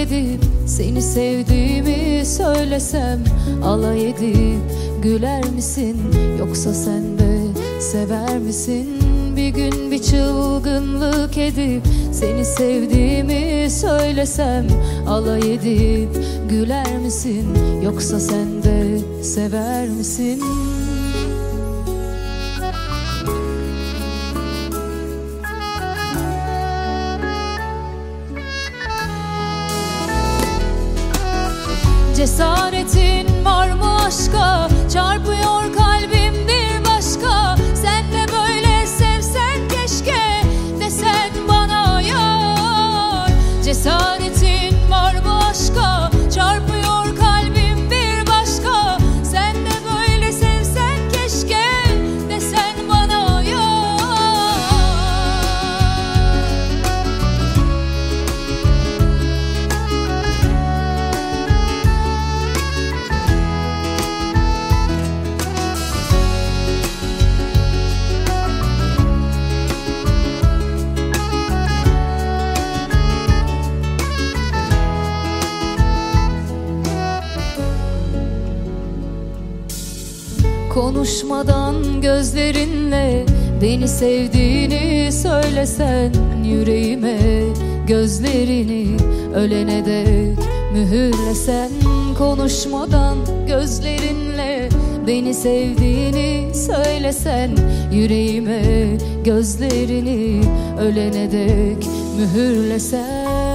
edip seni sevdiğimi söylesem Alay edip güler misin? Yoksa sen de sever misin? Bir gün bir çılgınlık edip seni sevdiğimi söylesem Alay edip güler misin? Yoksa sen de sever misin Cesaretin var mı aşka? Çarpıyor kalbim bir başka. Sen de böyle sevsen keşke Desen bana yar. Cesaretin Konuşmadan gözlerinle beni sevdiğini söylesen yüreğime gözlerini ölene dek mühürlesen konuşmadan gözlerinle beni sevdiğini söylesen yüreğime gözlerini ölene dek mühürlesen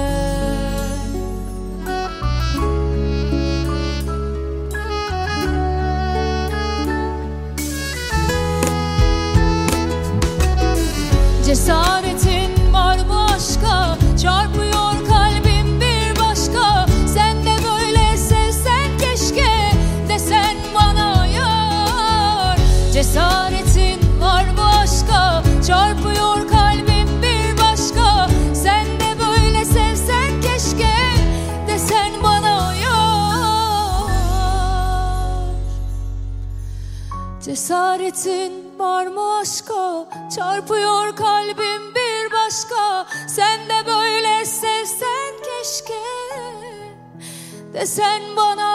Cesaretin var mı aşka Çarpıyor kalbim bir başka. Sen de böyle sevsen keşke Desen bana yar. Cesaretin var mı aşka Çarpıyor kalbim bir başka. Sen de böyle sevsen keşke Desen bana yar. Cesaretin var mı aşka? Çarpıyor kalbim bir başka. Sen de böyle sevsen keşke. Desen bana